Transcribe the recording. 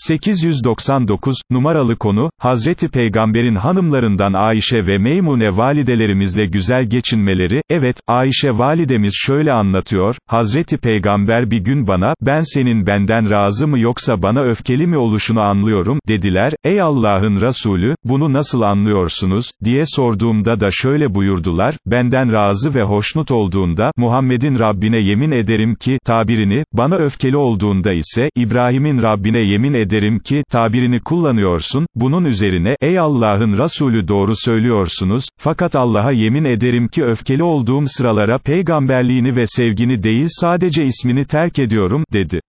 899, numaralı konu, Hazreti Peygamber'in hanımlarından Ayşe ve Meymune validelerimizle güzel geçinmeleri, evet, Ayşe validemiz şöyle anlatıyor, Hazreti Peygamber bir gün bana, ben senin benden razı mı yoksa bana öfkeli mi oluşunu anlıyorum, dediler, ey Allah'ın Resulü, bunu nasıl anlıyorsunuz, diye sorduğumda da şöyle buyurdular, benden razı ve hoşnut olduğunda, Muhammed'in Rabbine yemin ederim ki, tabirini, bana öfkeli olduğunda ise, İbrahim'in Rabbine yemin ederim, ederim ki, tabirini kullanıyorsun, bunun üzerine, ey Allah'ın Resulü doğru söylüyorsunuz, fakat Allah'a yemin ederim ki öfkeli olduğum sıralara peygamberliğini ve sevgini değil sadece ismini terk ediyorum, dedi.